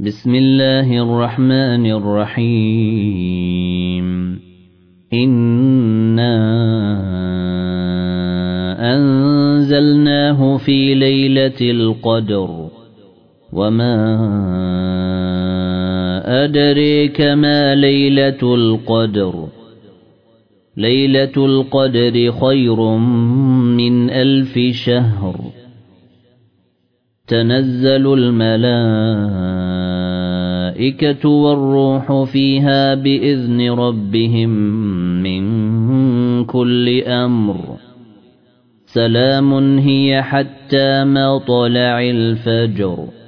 بسم الله الرحمن الرحيم. إنا أنزلناه في ليلة القدر. وما أدريك ما ليلة القدر. ليلة القدر خير من ألف شهر. تنزل الملائكة والروح فيها بإذن ربهم من كل أمر. سلام هي حتى ما طلع الفجر.